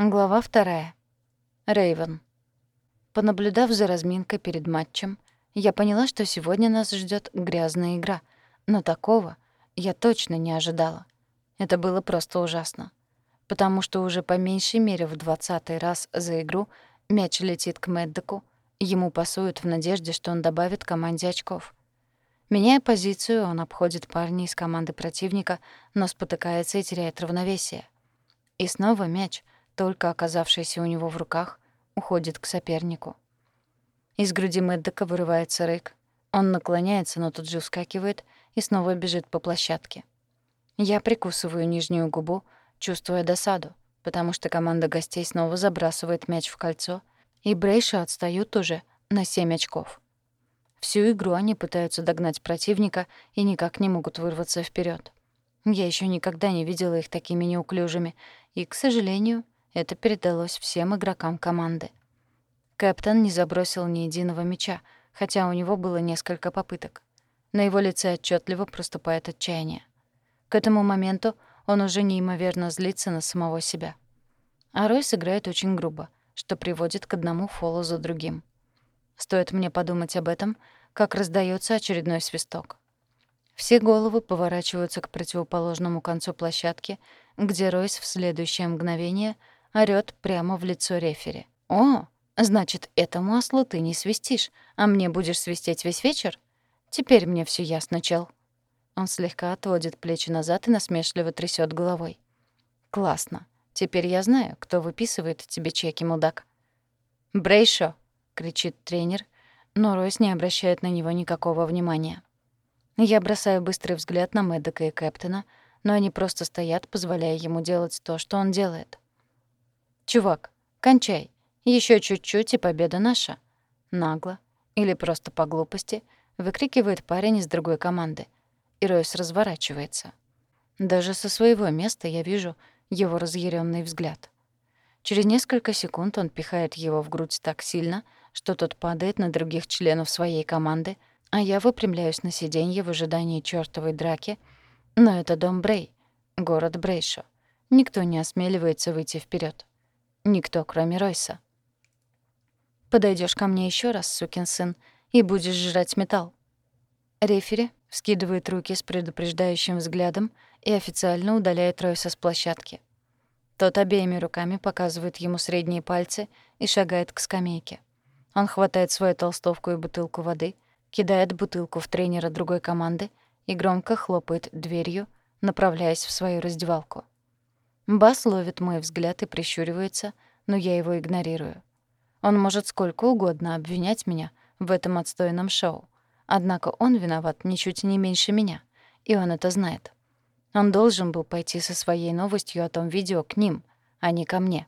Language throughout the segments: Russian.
Глава вторая. Рейвен. Понаблюдав за разминкой перед матчем, я поняла, что сегодня нас ждет грязная игра, но такого я точно не ожидала. Это было просто ужасно. Потому что уже по меньшей мере в двадцатый раз за игру мяч летит к Мэддоку, ему пасуют в надежде, что он добавит команде очков. Меняя позицию, он обходит парня из команды противника, но спотыкается и теряет равновесие. И снова мяч, только оказавшийся у него в руках, уходит к сопернику. Из груди Мэддека вырывается рык. Он наклоняется, но тут же вскакивает и снова бежит по площадке. Я прикусываю нижнюю губу, чувствуя досаду, потому что команда гостей снова забрасывает мяч в кольцо, и Брейша отстают уже на 7 очков. Всю игру они пытаются догнать противника и никак не могут вырваться вперед. Я еще никогда не видела их такими неуклюжими, и, к сожалению, это передалось всем игрокам команды. Кэптон не забросил ни единого мяча, хотя у него было несколько попыток. На его лице отчетливо проступает отчаяние. К этому моменту он уже неимоверно злится на самого себя. А Ройс играет очень грубо, что приводит к одному фолу за другим. Стоит мне подумать об этом, как раздается очередной свисток. Все головы поворачиваются к противоположному концу площадки, где Ройс в следующее мгновение орёт прямо в лицо рефери. «О, Значит, этому ослу ты не свистишь, а мне будешь свистеть весь вечер? Теперь мне все ясно, чел. Он слегка отводит плечи назад и насмешливо трясет головой. Классно. Теперь я знаю, кто выписывает тебе чеки, мудак. Брейшо, кричит тренер, но Ройс не обращает на него никакого внимания. Я бросаю быстрый взгляд на Мэддека и Кэптона, но они просто стоят, позволяя ему делать то, что он делает. «Чувак, кончай. Еще чуть-чуть, и победа наша. Нагло или просто по глупости выкрикивает парень из другой команды. И Ройс разворачивается. Даже со своего места я вижу его разъяренный взгляд. Через несколько секунд он пихает его в грудь так сильно, что тот падает на других членов своей команды, а я выпрямляюсь на сиденье в ожидании чёртовой драки. Но это дом Брей, город Брейшо. Никто не осмеливается выйти вперед. Никто, кроме Ройса. Подойдешь ко мне еще раз, сукин сын, и будешь жрать металл». Рефери вскидывает руки с предупреждающим взглядом и официально удаляет Ройса с площадки. Тот обеими руками показывает ему средние пальцы и шагает к скамейке. Он хватает свою толстовку и бутылку воды, кидает бутылку в тренера другой команды и громко хлопает дверью, направляясь в свою раздевалку. Бас ловит мой взгляд и прищуривается, но я его игнорирую. Он может сколько угодно обвинять меня в этом отстойном шоу. Однако он виноват ничуть не меньше меня, и он это знает. Он должен был пойти со своей новостью о том видео к ним, а не ко мне.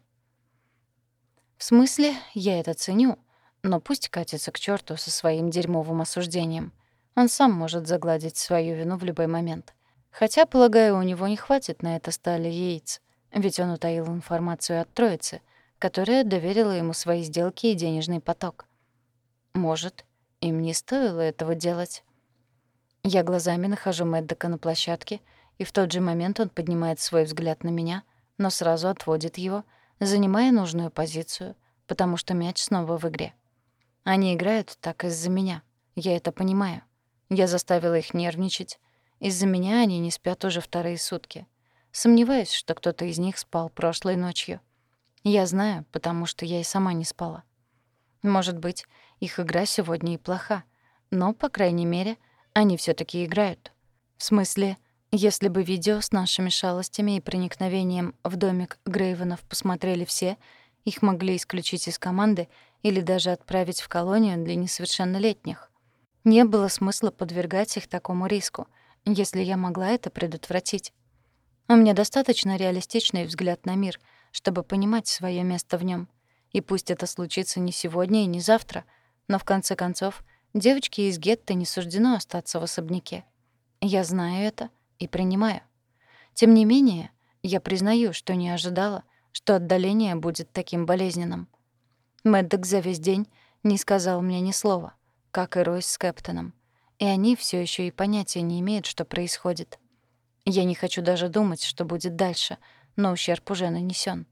В смысле, я это ценю, но пусть катится к чёрту со своим дерьмовым осуждением. Он сам может загладить свою вину в любой момент. Хотя, полагаю, у него не хватит на это стали яиц, ведь он утаил информацию от троицы, которая доверила ему свои сделки и денежный поток. Может, им не стоило этого делать. Я глазами нахожу Мэддека на площадке, и в тот же момент он поднимает свой взгляд на меня, но сразу отводит его, занимая нужную позицию, потому что мяч снова в игре. Они играют так из-за меня. Я это понимаю. Я заставила их нервничать. Из-за меня они не спят уже вторые сутки. Сомневаюсь, что кто-то из них спал прошлой ночью. Я знаю, потому что я и сама не спала. Может быть, их игра сегодня и плоха, но, по крайней мере, они все таки играют. В смысле, если бы видео с нашими шалостями и проникновением в домик Грейвенов посмотрели все, их могли исключить из команды или даже отправить в колонию для несовершеннолетних. Не было смысла подвергать их такому риску, если я могла это предотвратить. У меня достаточно реалистичный взгляд на мир — чтобы понимать свое место в нем. И пусть это случится не сегодня и не завтра, но в конце концов девочке из гетто не суждено остаться в особняке. Я знаю это и принимаю. Тем не менее, я признаю, что не ожидала, что отдаление будет таким болезненным. Мэддок за весь день не сказал мне ни слова, как и Ройс с Кэптоном. И они все еще и понятия не имеют, что происходит. Я не хочу даже думать, что будет дальше — но ущерб уже нанесен.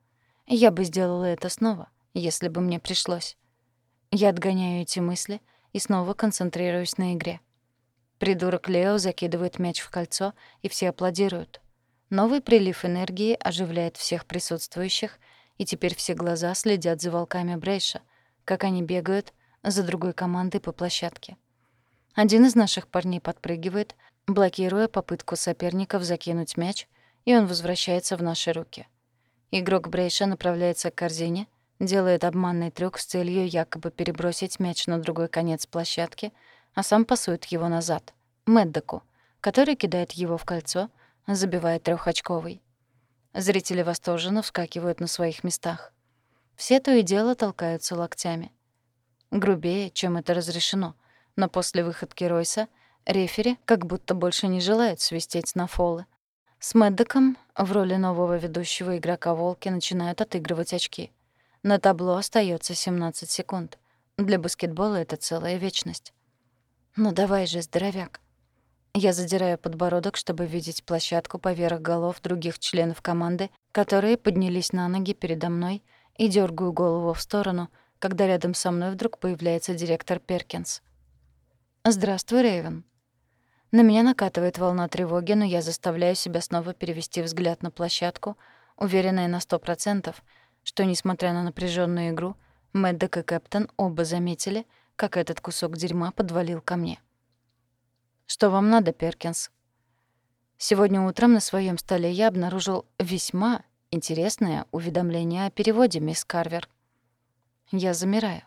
Я бы сделала это снова, если бы мне пришлось. Я отгоняю эти мысли и снова концентрируюсь на игре. Придурок Лео закидывает мяч в кольцо, и все аплодируют. Новый прилив энергии оживляет всех присутствующих, и теперь все глаза следят за волками Брейша, как они бегают за другой командой по площадке. Один из наших парней подпрыгивает, блокируя попытку соперников закинуть мяч, и он возвращается в наши руки. Игрок Брейша направляется к корзине, делает обманный трюк с целью якобы перебросить мяч на другой конец площадки, а сам пасует его назад, Мэддоку, который кидает его в кольцо, забивая трехочковый. Зрители восторженно вскакивают на своих местах. Все то и дело толкаются локтями. Грубее, чем это разрешено — но после выходки Ройса рефери как будто больше не желает свистеть на фолы. С Мэддоком в роли нового ведущего игрока «Волки» начинают отыгрывать очки. На табло остается 17 секунд. Для баскетбола это целая вечность. «Ну давай же, здоровяк!» Я задираю подбородок, чтобы видеть площадку поверх голов других членов команды, которые поднялись на ноги передо мной, и дергаю голову в сторону, когда рядом со мной вдруг появляется директор Перкинс. «Здравствуй, Рэйвен». На меня накатывает волна тревоги, но я заставляю себя снова перевести взгляд на площадку, уверенная на сто процентов, что, несмотря на напряженную игру, Мэддок и Кэптон оба заметили, как этот кусок дерьма подвалил ко мне. «Что вам надо, Перкинс?» Сегодня утром на своем столе я обнаружил весьма интересное уведомление о переводе, мисс Карвер. Я замираю,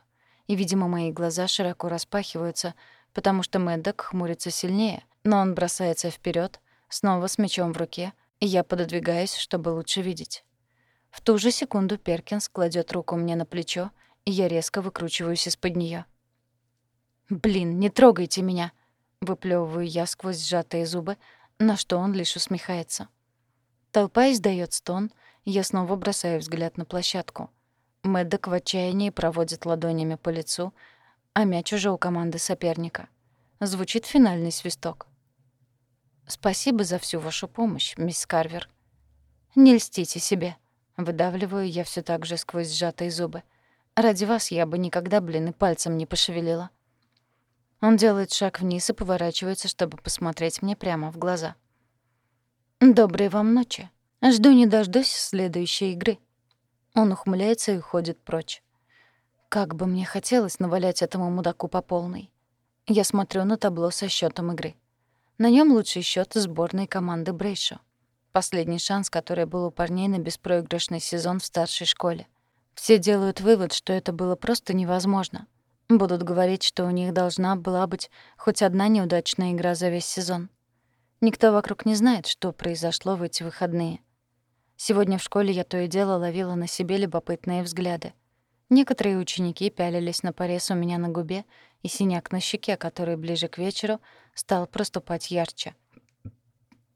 и, видимо, мои глаза широко распахиваются — потому что Мэддок хмурится сильнее, но он бросается вперед, снова с мечом в руке, и я пододвигаюсь, чтобы лучше видеть. В ту же секунду Перкинс кладет руку мне на плечо, и я резко выкручиваюсь из-под нее. «Блин, не трогайте меня!» — выплёвываю я сквозь сжатые зубы, на что он лишь усмехается. Толпа издает стон, я снова бросаю взгляд на площадку. Мэддок в отчаянии проводит ладонями по лицу, а мяч уже у команды соперника. Звучит финальный свисток. «Спасибо за всю вашу помощь, мисс Карвер». «Не льстите себе», — выдавливаю я все так же сквозь сжатые зубы. «Ради вас я бы никогда, блин, и пальцем не пошевелила». Он делает шаг вниз и поворачивается, чтобы посмотреть мне прямо в глаза. «Доброй вам ночи. Жду не дождусь следующей игры». Он ухмыляется и уходит прочь. Как бы мне хотелось навалять этому мудаку по полной. Я смотрю на табло со счетом игры. На нем лучший счет сборной команды Брейшо. Последний шанс, который был у парней на беспроигрышный сезон в старшей школе. Все делают вывод, что это было просто невозможно. Будут говорить, что у них должна была быть хоть одна неудачная игра за весь сезон. Никто вокруг не знает, что произошло в эти выходные. Сегодня в школе я то и дело ловила на себе любопытные взгляды. Некоторые ученики пялились на порез у меня на губе и синяк на щеке, который ближе к вечеру стал проступать ярче.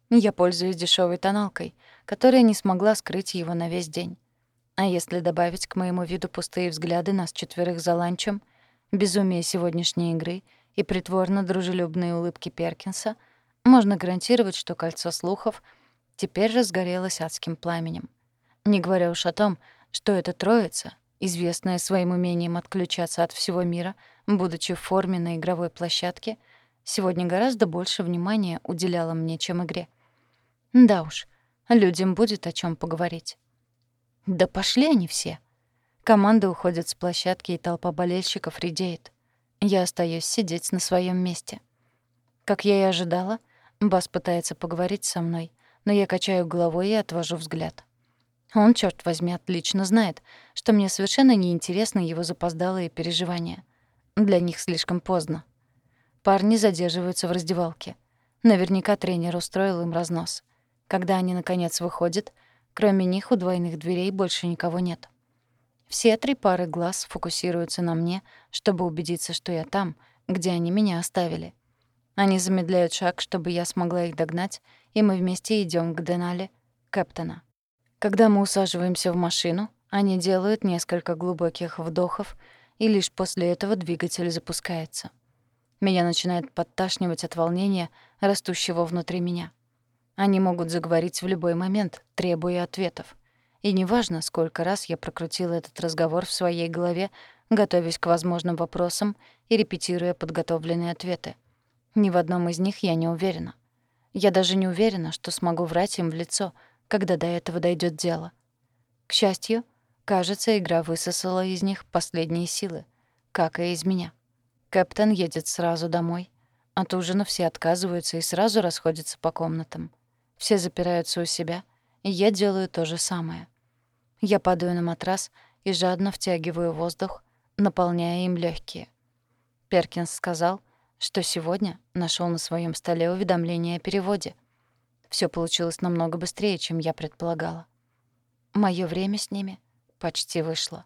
Я пользуюсь дешевой тоналкой, которая не смогла скрыть его на весь день. А если добавить к моему виду пустые взгляды нас четверых за ланчем, безумие сегодняшней игры и притворно-дружелюбные улыбки Перкинса, можно гарантировать, что кольцо слухов теперь разгорелось адским пламенем. Не говоря уж о том, что эта троица — известная своим умением отключаться от всего мира, будучи в форме на игровой площадке, сегодня гораздо больше внимания уделяла мне, чем игре. Да уж, людям будет о чем поговорить. Да пошли они все. Команда уходит с площадки, и толпа болельщиков редеет. Я остаюсь сидеть на своем месте. Как я и ожидала, Бас пытается поговорить со мной, но я качаю головой и отвожу взгляд. Он, черт возьми, отлично знает, что мне совершенно неинтересны его запоздалые переживания. Для них слишком поздно. Парни задерживаются в раздевалке. Наверняка тренер устроил им разнос. Когда они, наконец, выходят, кроме них у двойных дверей больше никого нет. Все три пары глаз фокусируются на мне, чтобы убедиться, что я там, где они меня оставили. Они замедляют шаг, чтобы я смогла их догнать, и мы вместе идем к Денале, Кэптона. Когда мы усаживаемся в машину, они делают несколько глубоких вдохов, и лишь после этого двигатель запускается. Меня начинает подташнивать от волнения, растущего внутри меня. Они могут заговорить в любой момент, требуя ответов. И неважно, сколько раз я прокрутила этот разговор в своей голове, готовясь к возможным вопросам и репетируя подготовленные ответы. Ни в одном из них я не уверена. Я даже не уверена, что смогу врать им в лицо, когда до этого дойдет дело. К счастью, кажется, игра высосала из них последние силы, как и из меня. Капитан едет сразу домой. От ужина все отказываются и сразу расходятся по комнатам. Все запираются у себя, и я делаю то же самое. Я падаю на матрас и жадно втягиваю воздух, наполняя им легкие. Перкинс сказал, что сегодня нашел на своем столе уведомление о переводе. Все получилось намного быстрее, чем я предполагала. Моё время с ними почти вышло.